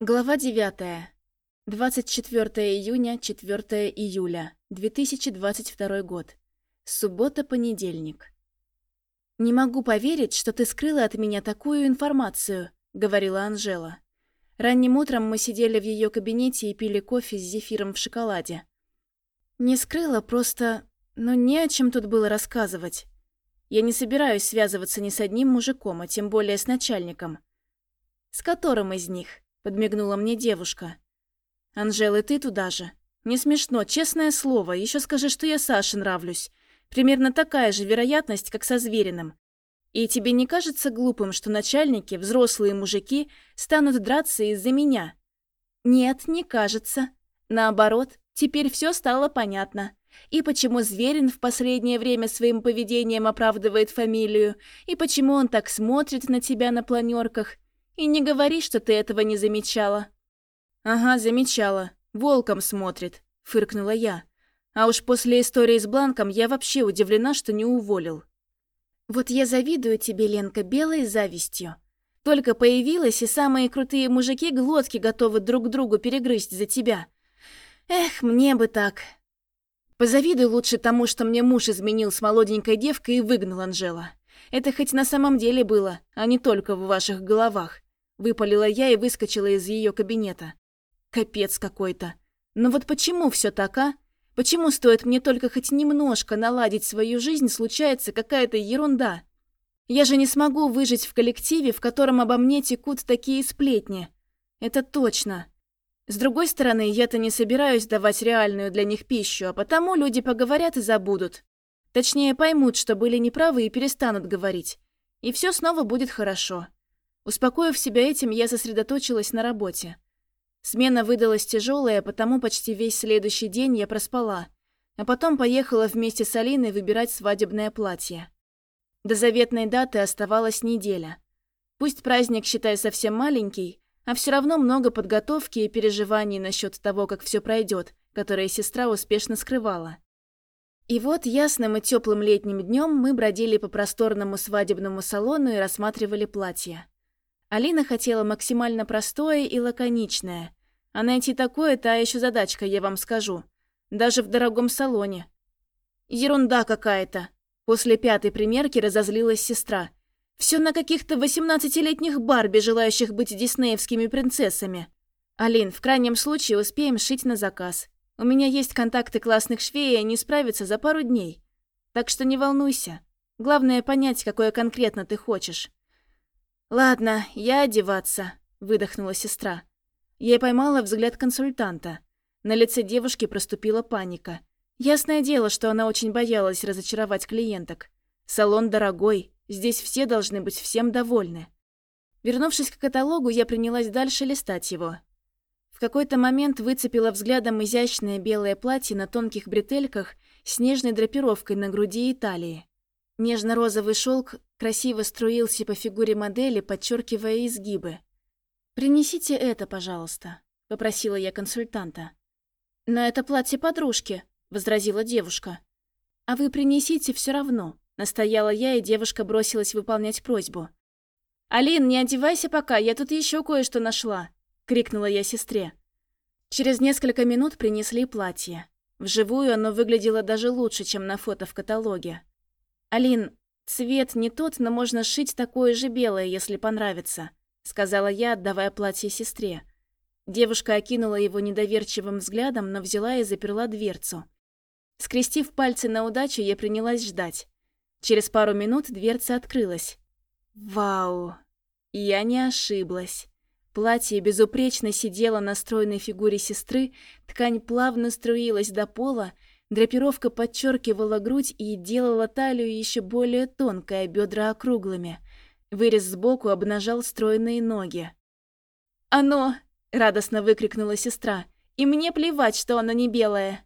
Глава 9. 24 июня, 4 июля, 2022 год. Суббота-понедельник. «Не могу поверить, что ты скрыла от меня такую информацию», — говорила Анжела. Ранним утром мы сидели в ее кабинете и пили кофе с зефиром в шоколаде. «Не скрыла, просто... Ну, не о чем тут было рассказывать. Я не собираюсь связываться ни с одним мужиком, а тем более с начальником. С которым из них?» Подмигнула мне девушка. «Анжела, ты туда же. Не смешно, честное слово. Еще скажи, что я Саше нравлюсь. Примерно такая же вероятность, как со Звериным. И тебе не кажется глупым, что начальники, взрослые мужики, станут драться из-за меня?» «Нет, не кажется. Наоборот, теперь все стало понятно. И почему Зверин в последнее время своим поведением оправдывает фамилию, и почему он так смотрит на тебя на планерках, и не говори, что ты этого не замечала». «Ага, замечала. Волком смотрит», — фыркнула я. А уж после истории с Бланком я вообще удивлена, что не уволил. «Вот я завидую тебе, Ленка, белой завистью. Только появилась, и самые крутые мужики глотки готовы друг другу перегрызть за тебя. Эх, мне бы так. Позавидуй лучше тому, что мне муж изменил с молоденькой девкой и выгнал Анжела. Это хоть на самом деле было, а не только в ваших головах. Выпалила я и выскочила из ее кабинета. Капец какой-то. Но вот почему все так, а? Почему стоит мне только хоть немножко наладить свою жизнь, случается какая-то ерунда? Я же не смогу выжить в коллективе, в котором обо мне текут такие сплетни. Это точно. С другой стороны, я-то не собираюсь давать реальную для них пищу, а потому люди поговорят и забудут. Точнее, поймут, что были неправы и перестанут говорить. И все снова будет хорошо. Успокоив себя этим, я сосредоточилась на работе. Смена выдалась тяжелая, потому почти весь следующий день я проспала, а потом поехала вместе с Алиной выбирать свадебное платье. До заветной даты оставалась неделя. Пусть праздник, считай, совсем маленький, а все равно много подготовки и переживаний насчет того, как все пройдет, которые сестра успешно скрывала. И вот ясным и теплым летним днем мы бродили по просторному свадебному салону и рассматривали платья. Алина хотела максимально простое и лаконичное. А найти такое – та еще задачка, я вам скажу. Даже в дорогом салоне. Ерунда какая-то. После пятой примерки разозлилась сестра. Все на каких-то 18-летних Барби, желающих быть диснеевскими принцессами. Алин, в крайнем случае успеем шить на заказ. У меня есть контакты классных швей, и они справятся за пару дней. Так что не волнуйся. Главное понять, какое конкретно ты хочешь. «Ладно, я одеваться», — выдохнула сестра. Я поймала взгляд консультанта. На лице девушки проступила паника. Ясное дело, что она очень боялась разочаровать клиенток. Салон дорогой, здесь все должны быть всем довольны. Вернувшись к каталогу, я принялась дальше листать его. В какой-то момент выцепила взглядом изящное белое платье на тонких бретельках с нежной драпировкой на груди и талии. Нежно-розовый шелк красиво струился по фигуре модели, подчеркивая изгибы. «Принесите это, пожалуйста», — попросила я консультанта. «Но это платье подружки», — возразила девушка. «А вы принесите все равно», — настояла я, и девушка бросилась выполнять просьбу. «Алин, не одевайся пока, я тут еще кое-что нашла», — крикнула я сестре. Через несколько минут принесли платье. Вживую оно выглядело даже лучше, чем на фото в каталоге. «Алин, цвет не тот, но можно шить такое же белое, если понравится», сказала я, отдавая платье сестре. Девушка окинула его недоверчивым взглядом, но взяла и заперла дверцу. Скрестив пальцы на удачу, я принялась ждать. Через пару минут дверца открылась. Вау! Я не ошиблась. Платье безупречно сидело на стройной фигуре сестры, ткань плавно струилась до пола, Драпировка подчеркивала грудь и делала талию еще более тонкой, а бедра округлыми. Вырез сбоку обнажал стройные ноги. «Оно!» — радостно выкрикнула сестра. «И мне плевать, что оно не белое!»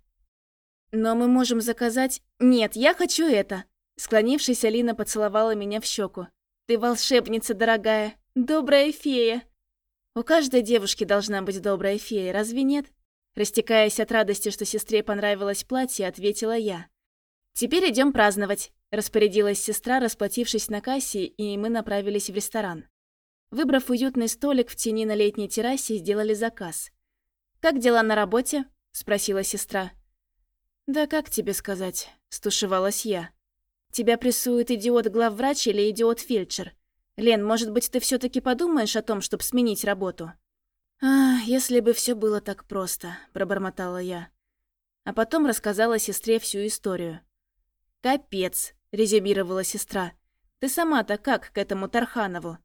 «Но мы можем заказать...» «Нет, я хочу это!» Склонившись, Алина поцеловала меня в щеку. «Ты волшебница, дорогая! Добрая фея!» «У каждой девушки должна быть добрая фея, разве нет?» Растекаясь от радости, что сестре понравилось платье, ответила я. «Теперь идем праздновать», – распорядилась сестра, расплатившись на кассе, и мы направились в ресторан. Выбрав уютный столик в тени на летней террасе, сделали заказ. «Как дела на работе?» – спросила сестра. «Да как тебе сказать?» – стушевалась я. «Тебя прессует идиот-главврач или идиот-фельдшер? Лен, может быть, ты все таки подумаешь о том, чтобы сменить работу?» «А, если бы все было так просто», – пробормотала я. А потом рассказала сестре всю историю. «Капец», – резюмировала сестра. «Ты сама-то как к этому Тарханову?»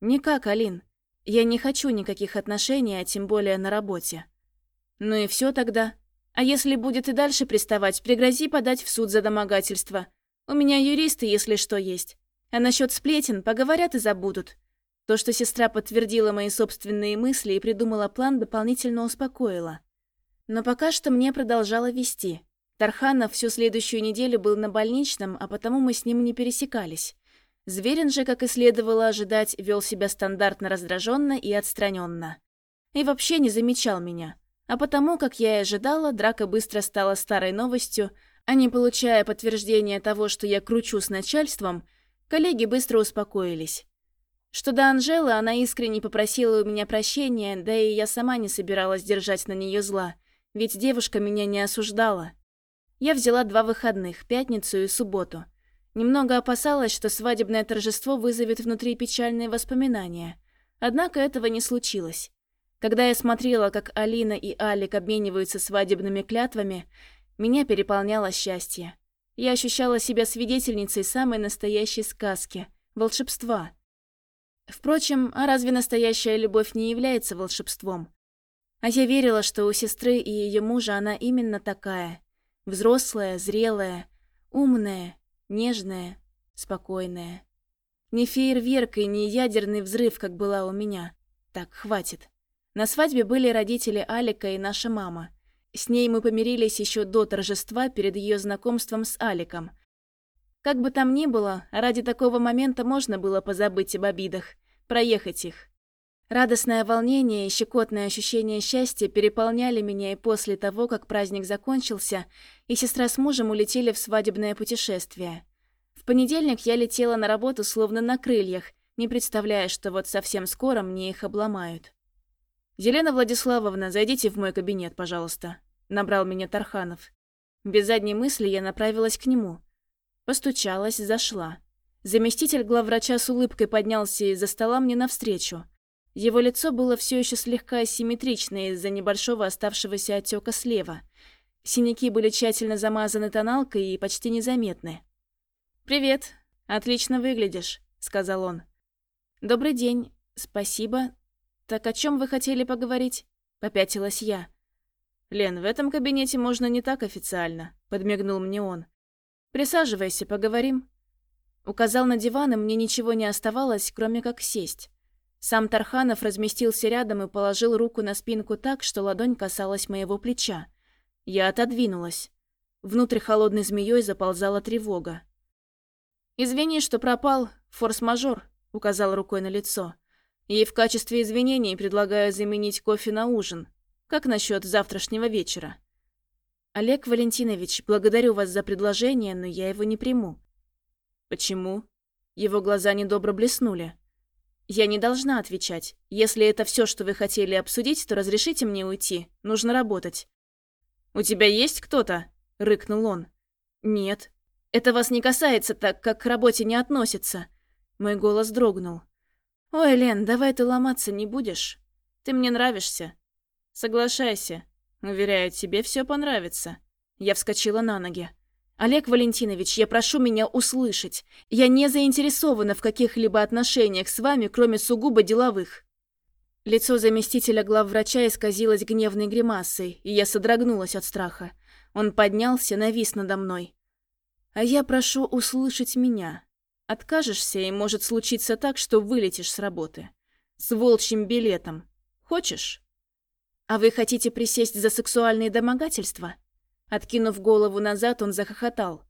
«Никак, Алин. Я не хочу никаких отношений, а тем более на работе». «Ну и все тогда. А если будет и дальше приставать, пригрози подать в суд за домогательство. У меня юристы, если что, есть. А насчет сплетен поговорят и забудут». То, что сестра подтвердила мои собственные мысли и придумала план, дополнительно успокоило. Но пока что мне продолжало вести. Тарханов всю следующую неделю был на больничном, а потому мы с ним не пересекались. Зверин же, как и следовало ожидать, вел себя стандартно раздраженно и отстраненно. И вообще не замечал меня. А потому, как я и ожидала, драка быстро стала старой новостью, а не получая подтверждения того, что я кручу с начальством, коллеги быстро успокоились. Что до Анжелы, она искренне попросила у меня прощения, да и я сама не собиралась держать на нее зла, ведь девушка меня не осуждала. Я взяла два выходных, пятницу и субботу. Немного опасалась, что свадебное торжество вызовет внутри печальные воспоминания. Однако этого не случилось. Когда я смотрела, как Алина и Алик обмениваются свадебными клятвами, меня переполняло счастье. Я ощущала себя свидетельницей самой настоящей сказки – волшебства. Впрочем, а разве настоящая любовь не является волшебством? А я верила, что у сестры и ее мужа она именно такая. Взрослая, зрелая, умная, Нежная, спокойная. Не фейерверк и не ядерный взрыв, как была у меня. Так, хватит. На свадьбе были родители Алика и наша мама. С ней мы помирились еще до торжества перед ее знакомством с Аликом. Как бы там ни было, ради такого момента можно было позабыть об обидах, проехать их. Радостное волнение и щекотное ощущение счастья переполняли меня и после того, как праздник закончился, и сестра с мужем улетели в свадебное путешествие. В понедельник я летела на работу словно на крыльях, не представляя, что вот совсем скоро мне их обломают. «Елена Владиславовна, зайдите в мой кабинет, пожалуйста», — набрал меня Тарханов. Без задней мысли я направилась к нему. Постучалась, зашла. Заместитель главврача с улыбкой поднялся из-за стола мне навстречу. Его лицо было все еще слегка асимметрично из-за небольшого оставшегося отека слева. Синяки были тщательно замазаны тоналкой и почти незаметны. «Привет. Отлично выглядишь», — сказал он. «Добрый день. Спасибо. Так о чем вы хотели поговорить?» — попятилась я. «Лен, в этом кабинете можно не так официально», — подмигнул мне он. «Присаживайся, поговорим». Указал на диван, и мне ничего не оставалось, кроме как сесть. Сам Тарханов разместился рядом и положил руку на спинку так, что ладонь касалась моего плеча. Я отодвинулась. Внутрь холодной змеей заползала тревога. «Извини, что пропал. Форс-мажор», — указал рукой на лицо. «И в качестве извинений предлагаю заменить кофе на ужин. Как насчет завтрашнего вечера?» «Олег Валентинович, благодарю вас за предложение, но я его не приму». «Почему?» Его глаза недобро блеснули. «Я не должна отвечать. Если это все, что вы хотели обсудить, то разрешите мне уйти. Нужно работать». «У тебя есть кто-то?» — рыкнул он. «Нет. Это вас не касается, так как к работе не относится». Мой голос дрогнул. «Ой, Лен, давай ты ломаться не будешь. Ты мне нравишься». «Соглашайся. Уверяю, тебе все понравится». Я вскочила на ноги. «Олег Валентинович, я прошу меня услышать. Я не заинтересована в каких-либо отношениях с вами, кроме сугубо деловых». Лицо заместителя главврача исказилось гневной гримасой, и я содрогнулась от страха. Он поднялся, навис надо мной. «А я прошу услышать меня. Откажешься, и может случиться так, что вылетишь с работы. С волчьим билетом. Хочешь?» «А вы хотите присесть за сексуальные домогательства?» Откинув голову назад, он захохотал.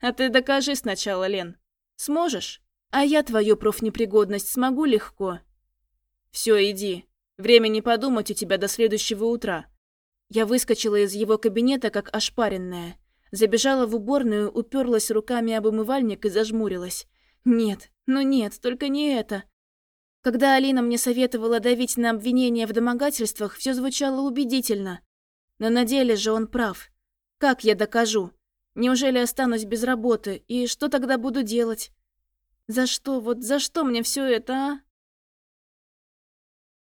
«А ты докажи сначала, Лен. Сможешь? А я твою профнепригодность смогу легко». «Все, иди. Времени подумать у тебя до следующего утра». Я выскочила из его кабинета, как ошпаренная. Забежала в уборную, уперлась руками об умывальник и зажмурилась. «Нет, ну нет, только не это». Когда Алина мне советовала давить на обвинения в домогательствах, все звучало убедительно. Но на деле же он прав. Как я докажу? Неужели останусь без работы? И что тогда буду делать? За что, вот за что мне все это, а?